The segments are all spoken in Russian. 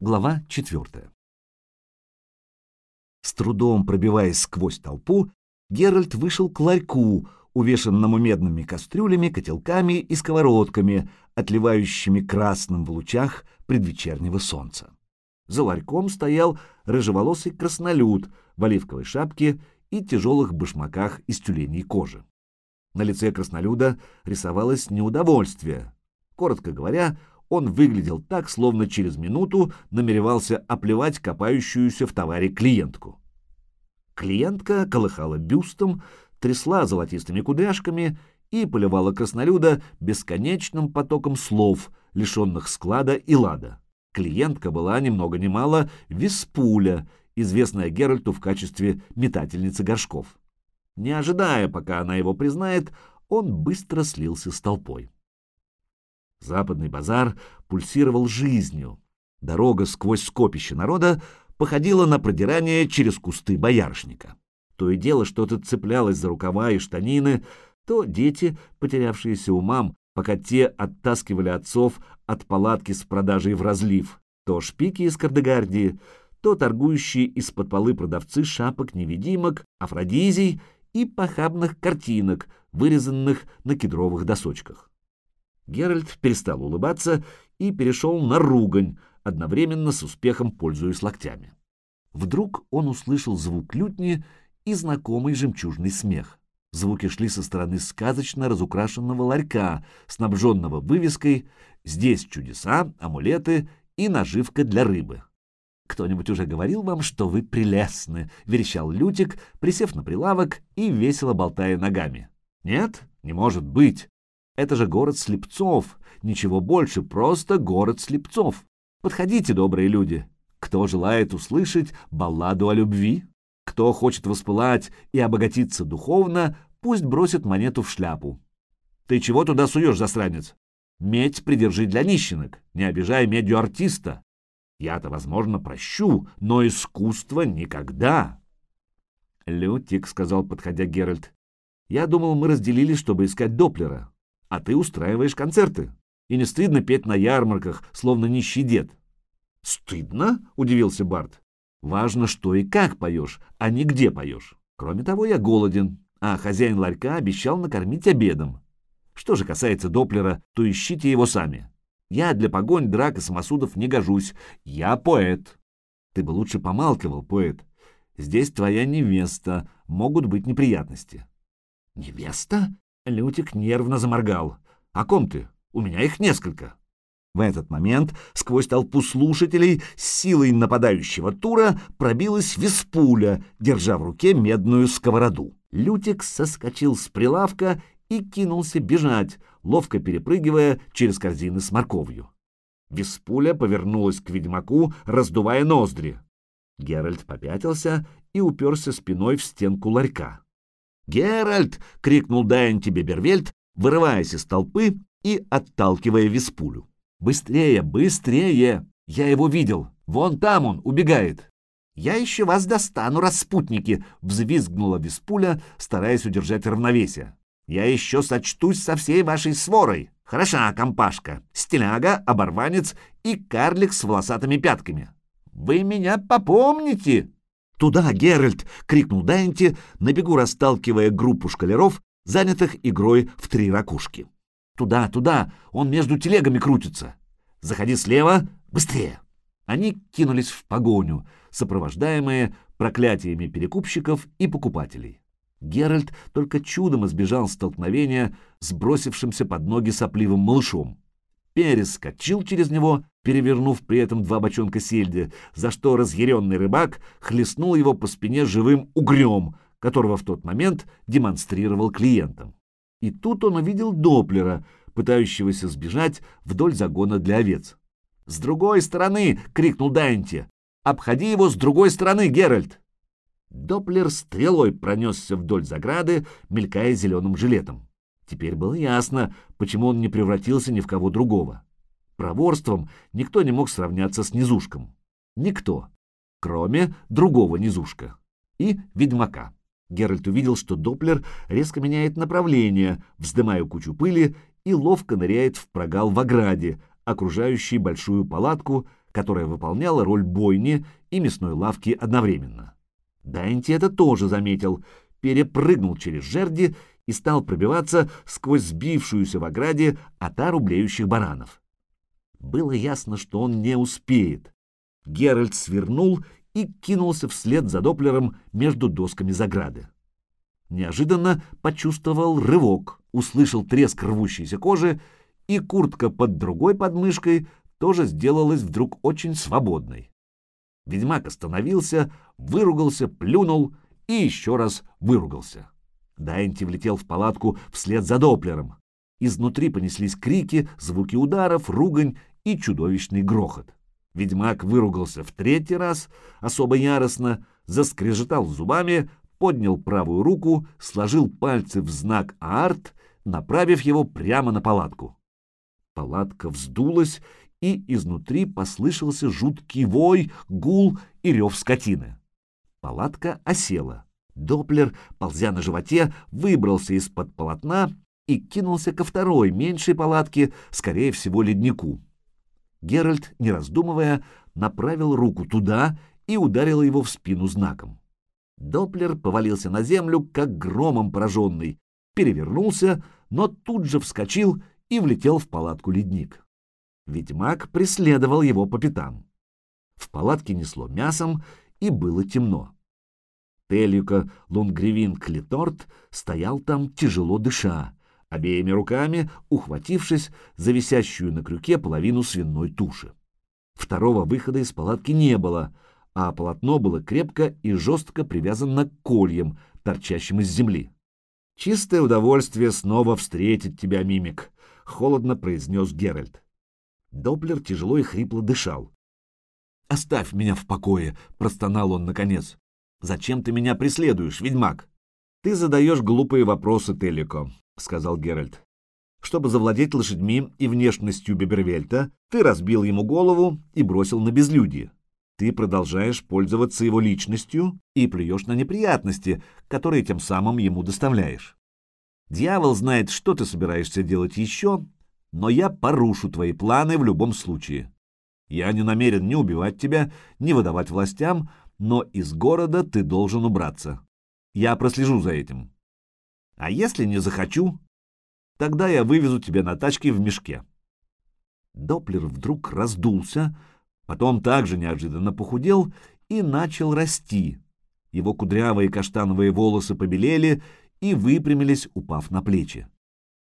Глава четвертая. С трудом пробиваясь сквозь толпу, Геральт вышел к ларьку, увешанному медными кастрюлями, котелками и сковородками, отливающими красным в лучах предвечернего солнца. За ларьком стоял рыжеволосый краснолюд в оливковой шапке и тяжелых башмаках из тюленей кожи. На лице краснолюда рисовалось неудовольствие. Коротко говоря, он выглядел так, словно через минуту намеревался оплевать копающуюся в товаре клиентку. Клиентка колыхала бюстом, трясла золотистыми кудряшками и поливала краснолюда бесконечным потоком слов, лишенных склада и лада. Клиентка была ни много ни мало Виспуля, известная Геральту в качестве метательницы горшков. Не ожидая, пока она его признает, он быстро слился с толпой. Западный базар пульсировал жизнью. Дорога сквозь скопище народа походила на продирание через кусты боярышника. То и дело что-то цеплялось за рукава и штанины, то дети, потерявшиеся умам, пока те оттаскивали отцов от палатки с продажей в разлив, то шпики из Кардегардии, то торгующие из-под полы продавцы шапок-невидимок, афродизий и похабных картинок, вырезанных на кедровых досочках. Геральт перестал улыбаться и перешел на ругань, одновременно с успехом пользуясь локтями. Вдруг он услышал звук лютни и знакомый жемчужный смех. Звуки шли со стороны сказочно разукрашенного ларька, снабженного вывеской «Здесь чудеса, амулеты и наживка для рыбы». «Кто-нибудь уже говорил вам, что вы прелестны?» — верещал Лютик, присев на прилавок и весело болтая ногами. «Нет, не может быть. Это же город слепцов. Ничего больше, просто город слепцов. Подходите, добрые люди. Кто желает услышать балладу о любви? Кто хочет воспылать и обогатиться духовно, пусть бросит монету в шляпу. Ты чего туда суешь, засранец? Медь придержи для нищенок, не обижай медью артиста. Я-то, возможно, прощу, но искусство никогда. Лютик, — сказал, подходя Геральт, — я думал, мы разделились, чтобы искать Доплера, а ты устраиваешь концерты. И не стыдно петь на ярмарках, словно нищий дед. Стыдно? — удивился Барт. Важно, что и как поешь, а не где поешь. Кроме того, я голоден, а хозяин ларька обещал накормить обедом. Что же касается Доплера, то ищите его сами. Я для погонь, драк и самосудов не гожусь. Я поэт. Ты бы лучше помалкивал, поэт. Здесь твоя невеста. Могут быть неприятности. Невеста? Лютик нервно заморгал. О ком ты? У меня их несколько. В этот момент сквозь толпу слушателей с силой нападающего тура пробилась Веспуля, держа в руке медную сковороду. Лютик соскочил с прилавка и кинулся бежать, ловко перепрыгивая через корзины с морковью. Веспуля повернулась к ведьмаку, раздувая ноздри. Геральт попятился и уперся спиной в стенку ларька. «Геральт!» — крикнул Дайнти Бебервельд, вырываясь из толпы и отталкивая Веспулю. «Быстрее, быстрее! Я его видел! Вон там он, убегает!» «Я еще вас достану, распутники!» — взвизгнула Веспуля, стараясь удержать равновесие. Я еще сочтусь со всей вашей сворой. Хороша компашка, стиляга, оборванец и карлик с волосатыми пятками. Вы меня попомните!» «Туда, Геральт!» — крикнул Дайнти, на бегу расталкивая группу шкалеров, занятых игрой в три ракушки. «Туда, туда! Он между телегами крутится! Заходи слева! Быстрее!» Они кинулись в погоню, сопровождаемые проклятиями перекупщиков и покупателей. Геральт только чудом избежал столкновения с бросившимся под ноги сопливым малышом. Перескочил через него, перевернув при этом два бочонка сельди, за что разъяренный рыбак хлестнул его по спине живым угрем, которого в тот момент демонстрировал клиентам. И тут он увидел Доплера, пытающегося сбежать вдоль загона для овец. «С другой стороны!» — крикнул Дайнти. «Обходи его с другой стороны, Геральт!» Доплер стрелой пронесся вдоль заграды, мелькая зеленым жилетом. Теперь было ясно, почему он не превратился ни в кого другого. Проворством никто не мог сравняться с низушком. Никто, кроме другого низушка. И ведьмака. Геральт увидел, что Доплер резко меняет направление, вздымая кучу пыли и ловко ныряет в прогал в ограде, окружающий большую палатку, которая выполняла роль бойни и мясной лавки одновременно. Дайнти это тоже заметил, перепрыгнул через жерди и стал пробиваться сквозь сбившуюся в ограде отару блеющих баранов. Было ясно, что он не успеет. Геральт свернул и кинулся вслед за Доплером между досками заграды. Неожиданно почувствовал рывок, услышал треск рвущейся кожи, и куртка под другой подмышкой тоже сделалась вдруг очень свободной. Ведьмак остановился, выругался, плюнул и еще раз выругался. Дайнти влетел в палатку вслед за Доплером. Изнутри понеслись крики, звуки ударов, ругань и чудовищный грохот. Ведьмак выругался в третий раз, особо яростно, заскрежетал зубами, поднял правую руку, сложил пальцы в знак «Арт», направив его прямо на палатку. Палатка вздулась, и изнутри послышался жуткий вой, гул и рев скотины. Палатка осела. Доплер, ползя на животе, выбрался из-под полотна и кинулся ко второй, меньшей палатке, скорее всего, леднику. Геральт, не раздумывая, направил руку туда и ударил его в спину знаком. Доплер повалился на землю, как громом пораженный, перевернулся, но тут же вскочил и влетел в палатку ледник. Ведьмак преследовал его по пятам. В палатке несло мясом, и было темно. Телюка Лунгревин Клиторт стоял там, тяжело дыша, обеими руками ухватившись за висящую на крюке половину свиной туши. Второго выхода из палатки не было, а полотно было крепко и жестко привязано к кольям, торчащим из земли. «Чистое удовольствие снова встретить тебя, мимик», — холодно произнес Геральт. Доплер тяжело и хрипло дышал. «Оставь меня в покое», — простонал он наконец. «Зачем ты меня преследуешь, ведьмак?» «Ты задаешь глупые вопросы, Телико. — сказал Геральт. «Чтобы завладеть лошадьми и внешностью Бебервельта, ты разбил ему голову и бросил на безлюдье. Ты продолжаешь пользоваться его личностью и плюешь на неприятности, которые тем самым ему доставляешь. Дьявол знает, что ты собираешься делать еще, но я порушу твои планы в любом случае. Я не намерен ни убивать тебя, ни выдавать властям, но из города ты должен убраться. Я прослежу за этим. А если не захочу, тогда я вывезу тебя на тачке в мешке. Доплер вдруг раздулся, потом также неожиданно похудел и начал расти. Его кудрявые каштановые волосы побелели и выпрямились, упав на плечи.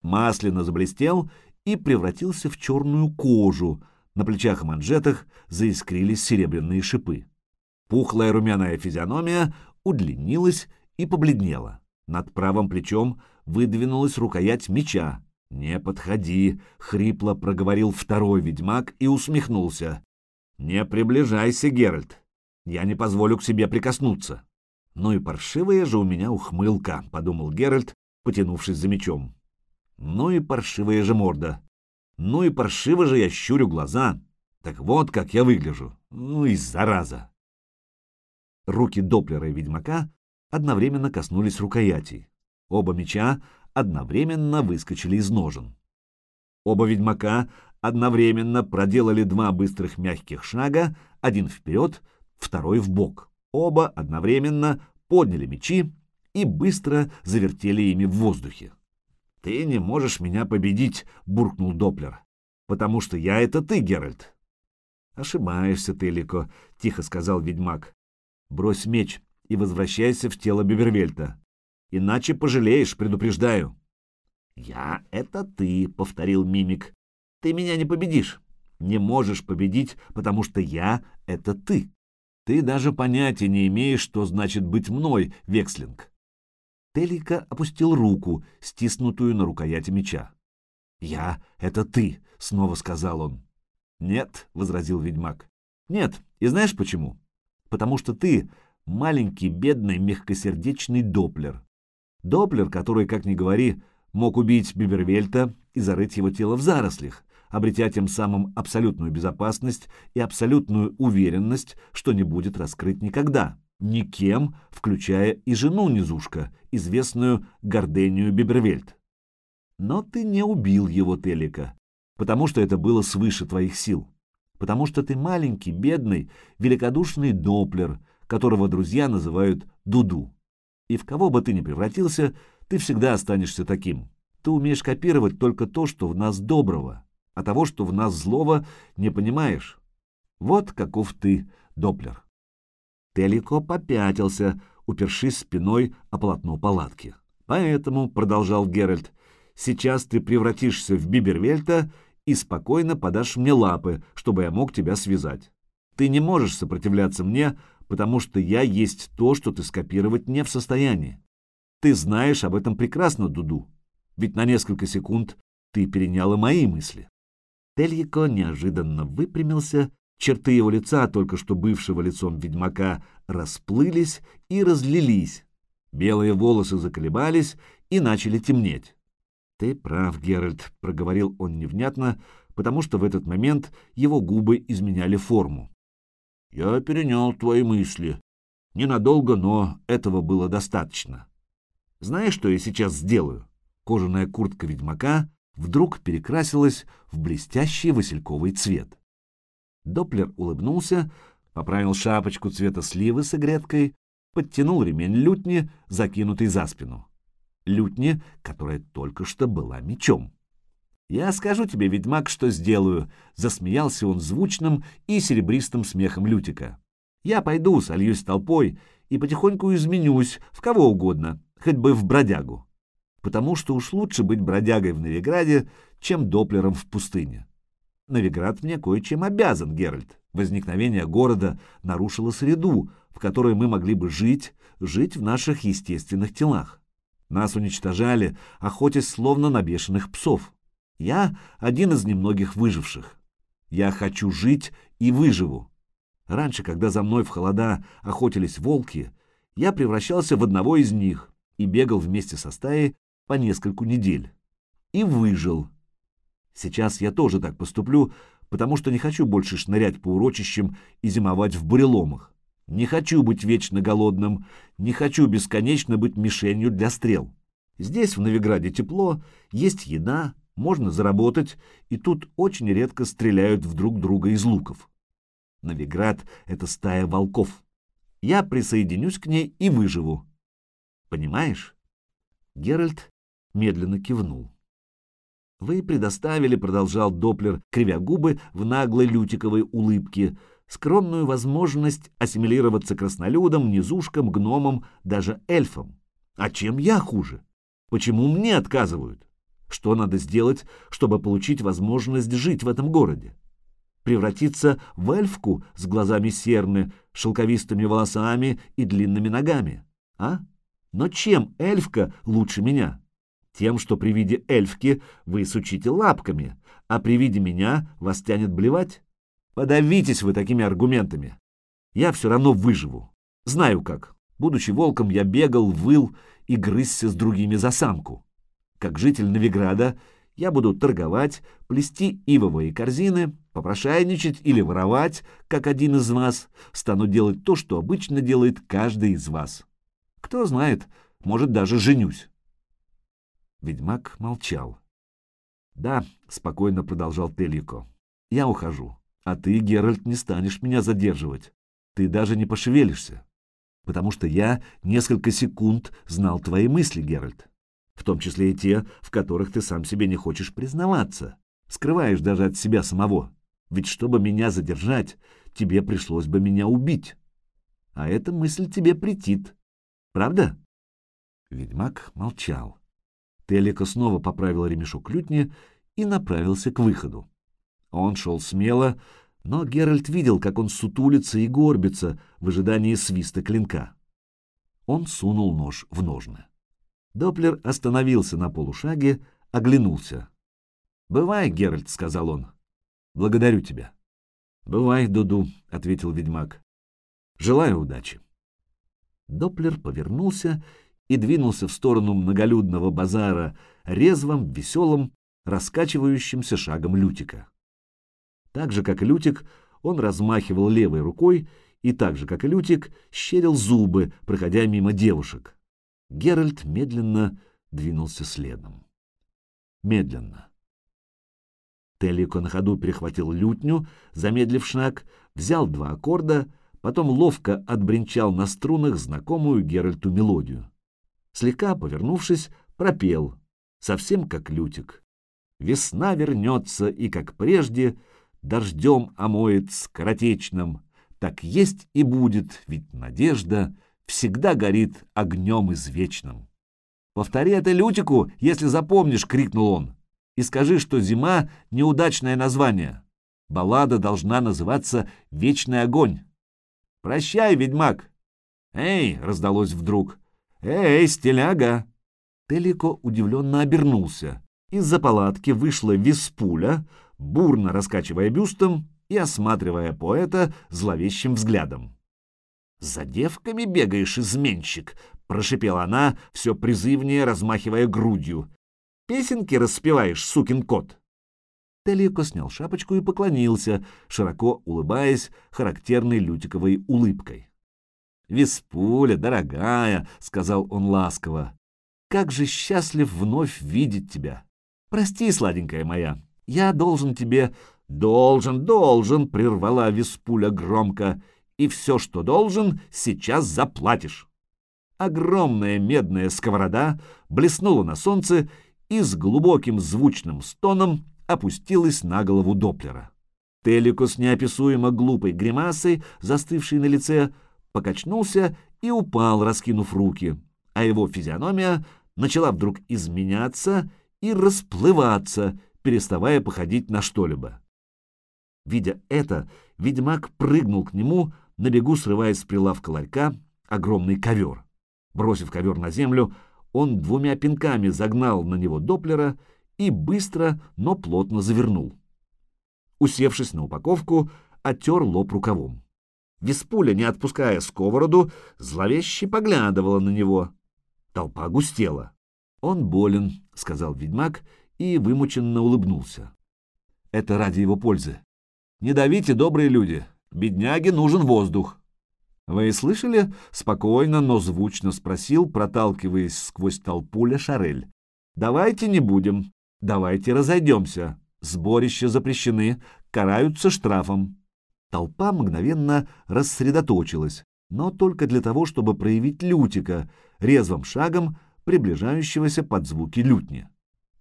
Масляно заблестел и превратился в черную кожу, на плечах и манжетах заискрились серебряные шипы. Пухлая румяная физиономия удлинилась и побледнела. Над правым плечом выдвинулась рукоять меча. «Не подходи!» — хрипло проговорил второй ведьмак и усмехнулся. «Не приближайся, Геральт. Я не позволю к себе прикоснуться». «Ну и паршивая же у меня ухмылка», — подумал Геральт, потянувшись за мечом. «Ну и паршивая же морда. Ну и паршиво же я щурю глаза. Так вот, как я выгляжу. Ну и зараза!» Руки Доплера и ведьмака одновременно коснулись рукоятей. Оба меча одновременно выскочили из ножен. Оба ведьмака одновременно проделали два быстрых мягких шага, один вперед, второй в бок. Оба одновременно подняли мечи и быстро завертели ими в воздухе. «Ты не можешь меня победить», — буркнул Доплер, — «потому что я — это ты, Геральт». «Ошибаешься, Телико», — тихо сказал ведьмак. «Брось меч и возвращайся в тело Бевервельта. Иначе пожалеешь, предупреждаю. «Я — это ты», — повторил мимик. «Ты меня не победишь. Не можешь победить, потому что я — это ты. Ты даже понятия не имеешь, что значит быть мной, Векслинг». Телика опустил руку, стиснутую на рукояти меча. «Я — это ты», — снова сказал он. «Нет», — возразил ведьмак. «Нет, и знаешь почему? Потому что ты маленький, бедный, мягкосердечный Доплер. Доплер, который, как ни говори, мог убить Бибервельта и зарыть его тело в зарослях, обретя тем самым абсолютную безопасность и абсолютную уверенность, что не будет раскрыт никогда, никем, включая и жену Низушка, известную Гордению Бибервельт. Но ты не убил его, Телика, потому что это было свыше твоих сил, потому что ты маленький, бедный, великодушный доплер, которого друзья называют Дуду. И в кого бы ты ни превратился, ты всегда останешься таким. Ты умеешь копировать только то, что в нас доброго, а того, что в нас злого, не понимаешь. Вот каков ты, Доплер. Телико попятился, упершись спиной о полотно палатки. Поэтому, — продолжал Геральт, — сейчас ты превратишься в Бибервельта и спокойно подашь мне лапы, чтобы я мог тебя связать. Ты не можешь сопротивляться мне, потому что я есть то, что ты скопировать не в состоянии. Ты знаешь об этом прекрасно, Дуду, ведь на несколько секунд ты переняла мои мысли. Тельяко неожиданно выпрямился, черты его лица, только что бывшего лицом ведьмака, расплылись и разлились. Белые волосы заколебались и начали темнеть. «Ты прав, Геральт», — проговорил он невнятно, потому что в этот момент его губы изменяли форму. «Я перенял твои мысли. Ненадолго, но этого было достаточно. Знаешь, что я сейчас сделаю?» Кожаная куртка ведьмака вдруг перекрасилась в блестящий васильковый цвет. Доплер улыбнулся, поправил шапочку цвета сливы с игреткой, подтянул ремень лютни, закинутый за спину. Лютни, которая только что была мечом. «Я скажу тебе, ведьмак, что сделаю», — засмеялся он звучным и серебристым смехом Лютика. «Я пойду, сольюсь толпой и потихоньку изменюсь в кого угодно, хоть бы в бродягу. Потому что уж лучше быть бродягой в Новиграде, чем доплером в пустыне. Новиград мне кое-чем обязан, Геральт. Возникновение города нарушило среду, в которой мы могли бы жить, жить в наших естественных телах. Нас уничтожали, охотясь словно на бешеных псов. Я один из немногих выживших. Я хочу жить и выживу. Раньше, когда за мной в холода охотились волки, я превращался в одного из них и бегал вместе со стаей по нескольку недель. И выжил. Сейчас я тоже так поступлю, потому что не хочу больше шнырять по урочищам и зимовать в буреломах. Не хочу быть вечно голодным, не хочу бесконечно быть мишенью для стрел. Здесь, в Новиграде, тепло, есть еда, можно заработать, и тут очень редко стреляют в друг друга из луков. Новиград — это стая волков. Я присоединюсь к ней и выживу. Понимаешь? Геральт медленно кивнул. «Вы предоставили, — продолжал Доплер, кривя губы в наглой лютиковой улыбке, — скромную возможность ассимилироваться краснолюдам, низушкам, гномам, даже эльфам. А чем я хуже? Почему мне отказывают? Что надо сделать, чтобы получить возможность жить в этом городе? Превратиться в эльфку с глазами серны, шелковистыми волосами и длинными ногами? А? Но чем эльфка лучше меня?» Тем, что при виде эльфки вы сучите лапками, а при виде меня вас тянет блевать? Подавитесь вы такими аргументами. Я все равно выживу. Знаю как. Будучи волком, я бегал, выл и грызся с другими за самку. Как житель Новиграда я буду торговать, плести ивовые корзины, попрошайничать или воровать, как один из вас, стану делать то, что обычно делает каждый из вас. Кто знает, может, даже женюсь. Ведьмак молчал. «Да», — спокойно продолжал Телико, — «я ухожу, а ты, Геральт, не станешь меня задерживать. Ты даже не пошевелишься, потому что я несколько секунд знал твои мысли, Геральт, в том числе и те, в которых ты сам себе не хочешь признаваться, скрываешь даже от себя самого. Ведь чтобы меня задержать, тебе пришлось бы меня убить. А эта мысль тебе претит. Правда?» Ведьмак молчал. Телика снова поправил ремешок лютни и направился к выходу. Он шел смело, но Геральт видел, как он сутулится и горбится в ожидании свиста клинка. Он сунул нож в ножны. Доплер остановился на полушаге, оглянулся. «Бывай, Геральт», — сказал он. «Благодарю тебя». «Бывай, Дуду», — ответил ведьмак. «Желаю удачи». Доплер повернулся и двинулся в сторону многолюдного базара резвым, веселым, раскачивающимся шагом Лютика. Так же, как и Лютик, он размахивал левой рукой и так же, как и Лютик, щерил зубы, проходя мимо девушек. Геральт медленно двинулся следом. Медленно. Телико на ходу перехватил лютню, замедлив шаг, взял два аккорда, потом ловко отбринчал на струнах знакомую Геральту мелодию. Слегка повернувшись, пропел, совсем как лютик. Весна вернется, и, как прежде, дождем омоет скоротечным. Так есть и будет, ведь надежда всегда горит огнем извечным. «Повтори это Лютику, если запомнишь!» — крикнул он. «И скажи, что зима — неудачное название. Баллада должна называться «Вечный огонь». «Прощай, ведьмак!» «Эй!» — раздалось вдруг. «Эй, стиляга!» Телико удивленно обернулся. Из-за палатки вышла Виспуля, бурно раскачивая бюстом и осматривая поэта зловещим взглядом. «За девками бегаешь, изменщик!» — прошипела она, все призывнее размахивая грудью. «Песенки распеваешь, сукин кот!» Телико снял шапочку и поклонился, широко улыбаясь характерной лютиковой улыбкой. «Виспуля, дорогая!» — сказал он ласково. «Как же счастлив вновь видеть тебя! Прости, сладенькая моя, я должен тебе...» «Должен, должен!» — прервала Виспуля громко. «И все, что должен, сейчас заплатишь!» Огромная медная сковорода блеснула на солнце и с глубоким звучным стоном опустилась на голову Доплера. Телико с неописуемо глупой гримасой, застывшей на лице, покачнулся и упал, раскинув руки, а его физиономия начала вдруг изменяться и расплываться, переставая походить на что-либо. Видя это, ведьмак прыгнул к нему, на бегу срывая с прилавка ларька огромный ковер. Бросив ковер на землю, он двумя пинками загнал на него Доплера и быстро, но плотно завернул. Усевшись на упаковку, оттер лоб рукавом. Веспуля, не отпуская сковороду, зловеще поглядывала на него. Толпа густела. «Он болен», — сказал ведьмак и вымученно улыбнулся. «Это ради его пользы. Не давите, добрые люди. Бедняге нужен воздух». «Вы слышали?» — спокойно, но звучно спросил, проталкиваясь сквозь толпу Ле Шарель. «Давайте не будем. Давайте разойдемся. Сборища запрещены, караются штрафом». Толпа мгновенно рассредоточилась, но только для того, чтобы проявить Лютика, резвым шагом приближающегося под звуки лютни.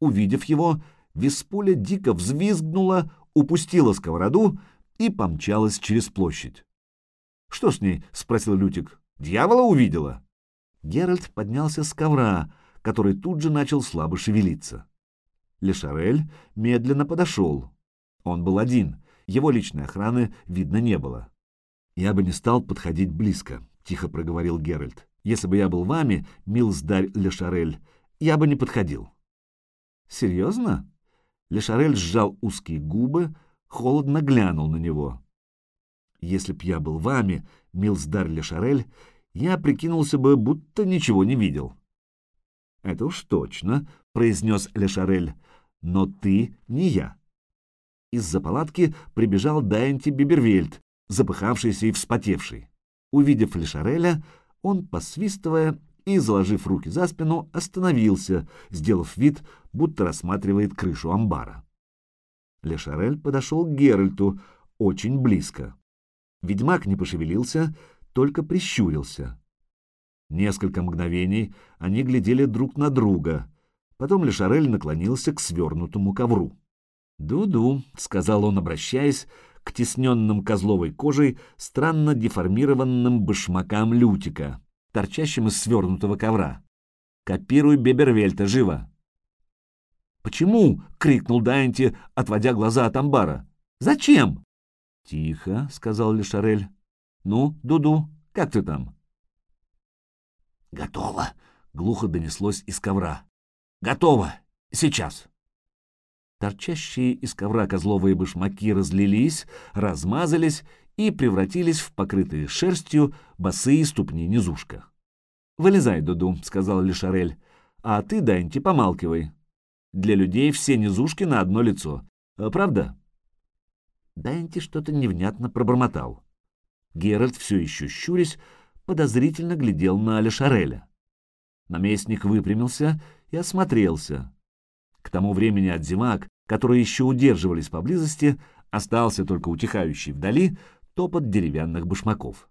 Увидев его, Виспуля дико взвизгнула, упустила сковороду и помчалась через площадь. «Что с ней?» — спросил Лютик. «Дьявола увидела?» Геральт поднялся с ковра, который тут же начал слабо шевелиться. Лешарель медленно подошел. Он был один, его личной охраны видно не было. «Я бы не стал подходить близко», — тихо проговорил Геральт. «Если бы я был вами, милздарь Лешарель, я бы не подходил». «Серьезно?» Лешарель сжал узкие губы, холодно глянул на него. «Если б я был вами, милздарь Лешарель, я прикинулся бы, будто ничего не видел». «Это уж точно», — произнес Лешарель, — «но ты не я». Из-за палатки прибежал Дайнти Бибервельд, запыхавшийся и вспотевший. Увидев Лешареля, он, посвистывая, и, заложив руки за спину, остановился, сделав вид, будто рассматривает крышу амбара. Лешарель подошел к Геральту очень близко. Ведьмак не пошевелился, только прищурился. Несколько мгновений они глядели друг на друга. Потом Лешарель наклонился к свернутому ковру. «Ду-ду», — сказал он, обращаясь к тесненным козловой кожей странно деформированным башмакам Лютика торчащим из свернутого ковра. «Копируй Бебервельта, живо!» «Почему?» — крикнул Дайнти, отводя глаза от амбара. «Зачем?» «Тихо», — сказал Лешарель. «Ну, Дуду, как ты там?» «Готово», — глухо донеслось из ковра. «Готово! Сейчас!» Торчащие из ковра козловые башмаки разлились, размазались и превратились в покрытые шерстью босые ступни низушка. «Вылезай, Дуду», — сказал Лешарель, — «а ты, Данти, помалкивай. Для людей все низушки на одно лицо. А, правда?» Данти что-то невнятно пробормотал. Геральт, все еще щурясь, подозрительно глядел на Лешареля. Наместник выпрямился и осмотрелся. К тому времени Адзимак которые еще удерживались поблизости, остался только утихающий вдали топот деревянных башмаков.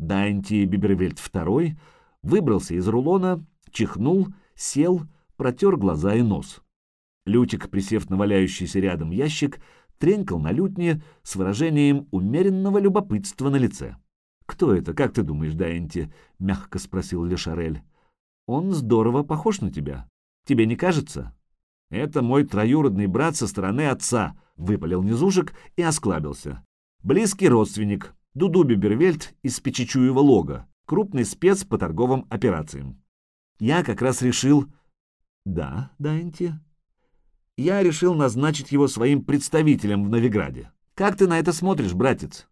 Дайнти Бибервельд II выбрался из рулона, чихнул, сел, протер глаза и нос. Лютик, присев на валяющийся рядом ящик, тренькал на лютне с выражением умеренного любопытства на лице. «Кто это, как ты думаешь, Дайнти?» — мягко спросил Лешарель. «Он здорово похож на тебя. Тебе не кажется?» «Это мой троюродный брат со стороны отца», — выпалил низушек и осклабился. «Близкий родственник, Дуду Бибервельд из Печичуева лога, крупный спец по торговым операциям. Я как раз решил...» «Да, Дайнти?» «Я решил назначить его своим представителем в Новиграде. Как ты на это смотришь, братец?»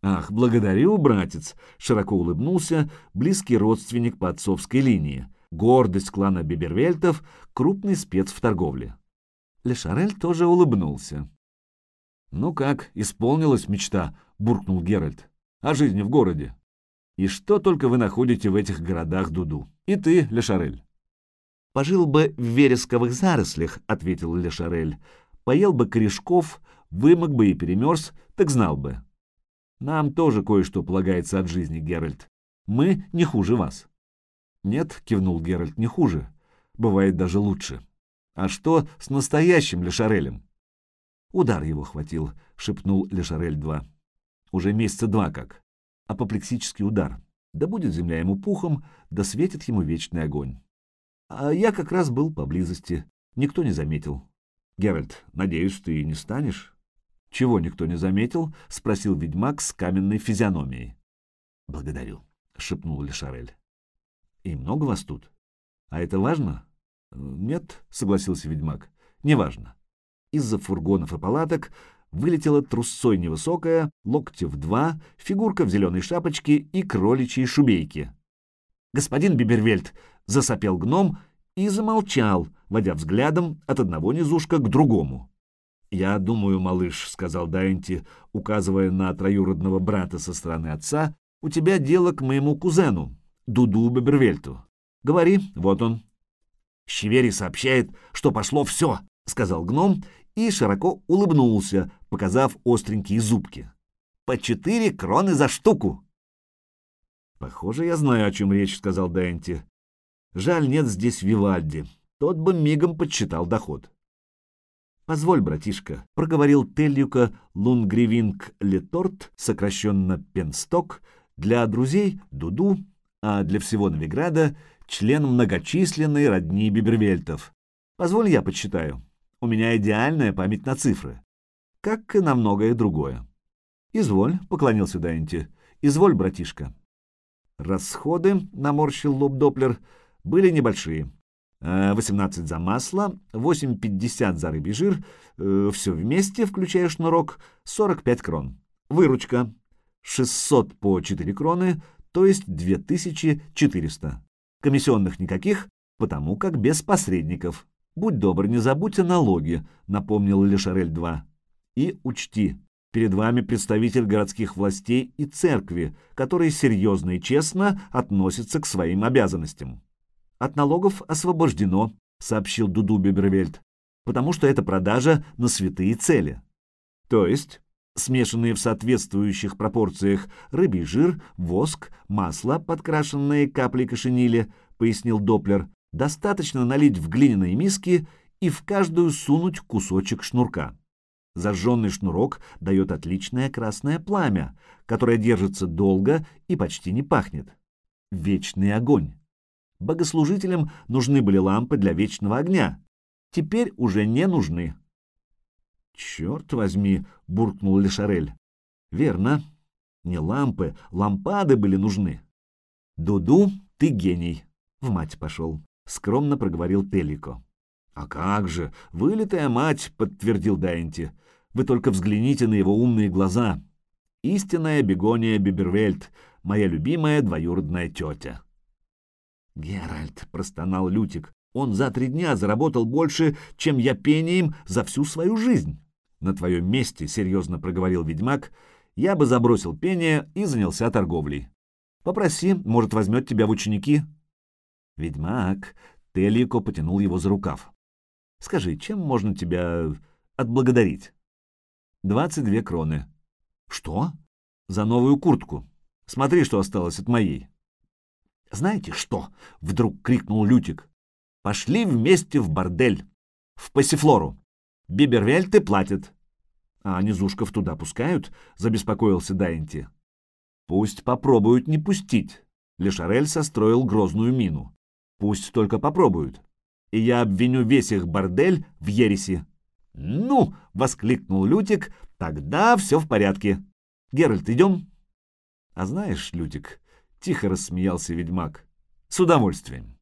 «Ах, благодарю, братец!» — широко улыбнулся близкий родственник по отцовской линии, гордость клана Бибервельтов, крупный спец в торговле. Лешарель тоже улыбнулся. «Ну как, исполнилась мечта?» — буркнул Геральт. «О жизни в городе. И что только вы находите в этих городах, Дуду? И ты, Лешарель?» «Пожил бы в вересковых зарослях», — ответил Лешарель. «Поел бы корешков, вымок бы и перемерз, так знал бы. Нам тоже кое-что полагается от жизни, Геральт. Мы не хуже вас». «Нет», — кивнул Геральт, — «не хуже. Бывает даже лучше. А что с настоящим Лешарелем?» «Удар его хватил», — шепнул Лешарель-2. «Уже месяца два как. Апоплексический удар. Да будет земля ему пухом, да светит ему вечный огонь. А я как раз был поблизости. Никто не заметил. Геральт, надеюсь, ты не станешь?» «Чего никто не заметил?» — спросил ведьмак с каменной физиономией. «Благодарю», — шепнул Лешарель. «И много вас тут? А это важно?» «Нет», — согласился ведьмак, — «неважно». Из-за фургонов и палаток вылетела трусцой невысокая, в два, фигурка в зеленой шапочке и кроличьей шубейке. «Господин Бибервельд!» — засопел гном и замолчал, водя взглядом от одного низушка к другому. «Я думаю, малыш», — сказал Дайнти, указывая на троюродного брата со стороны отца, — «у тебя дело к моему кузену, Дуду Бебервельту. Говори, вот он». «Щевери сообщает, что пошло все», — сказал гном и широко улыбнулся, показав остренькие зубки. «По четыре кроны за штуку!» «Похоже, я знаю, о чем речь», — сказал Дайнти. «Жаль, нет здесь Вивальди. Тот бы мигом подсчитал доход». «Позволь, братишка», — проговорил Теллюка Лунгривинг Леторт, сокращенно Пенсток, для друзей — Дуду, а для всего Новиграда — член многочисленной родни Бибервельтов. «Позволь, я подсчитаю. У меня идеальная память на цифры, как и на многое другое». «Изволь», — поклонился Дайнти, — «изволь, братишка». Расходы, — наморщил лоб Доплер, — были небольшие. 18 э, за масло, 8,50 за рыбий жир, э, все вместе, включая шнурок, 45 крон. Выручка 600 по 4 кроны, то есть 2400. Комиссионных никаких, потому как без посредников. Будь добр, не забудь о налоге, напомнил Лешарель-2. И учти, перед вами представитель городских властей и церкви, который серьезно и честно относится к своим обязанностям от налогов освобождено, сообщил Дуду Бебервельд, потому что это продажа на святые цели. То есть смешанные в соответствующих пропорциях рыбий жир, воск, масло, подкрашенные каплей кошенили, пояснил Доплер, достаточно налить в глиняные миски и в каждую сунуть кусочек шнурка. Зажженный шнурок дает отличное красное пламя, которое держится долго и почти не пахнет. Вечный огонь. Богослужителям нужны были лампы для вечного огня. Теперь уже не нужны. «Черт возьми!» — буркнул Лешарель. «Верно. Не лампы, лампады были нужны». «Дуду, ты гений!» — в мать пошел. — скромно проговорил Телико. «А как же! Вылитая мать!» — подтвердил Дайнти. «Вы только взгляните на его умные глаза. Истинная бегония Бибервельд, моя любимая двоюродная тетя». «Геральт», — простонал Лютик, — «он за три дня заработал больше, чем я пением за всю свою жизнь». «На твоем месте», — серьезно проговорил ведьмак, — «я бы забросил пение и занялся торговлей. Попроси, может, возьмет тебя в ученики». «Ведьмак», — Телико потянул его за рукав. Скажи, чем можно тебя отблагодарить? Двадцать две кроны. Что? За новую куртку. Смотри, что осталось от моей. Знаете что? Вдруг крикнул Лютик. Пошли вместе в бордель. В Пассифлору. Бибервельты платят. А низушков туда пускают? Забеспокоился Дайнти. Пусть попробуют не пустить. Лешарель состроил грозную мину. Пусть только попробуют. И я обвиню весь их бордель в ереси. «Ну!» — воскликнул Лютик. «Тогда все в порядке. Геральт, идем?» «А знаешь, Лютик...» — тихо рассмеялся ведьмак. «С удовольствием.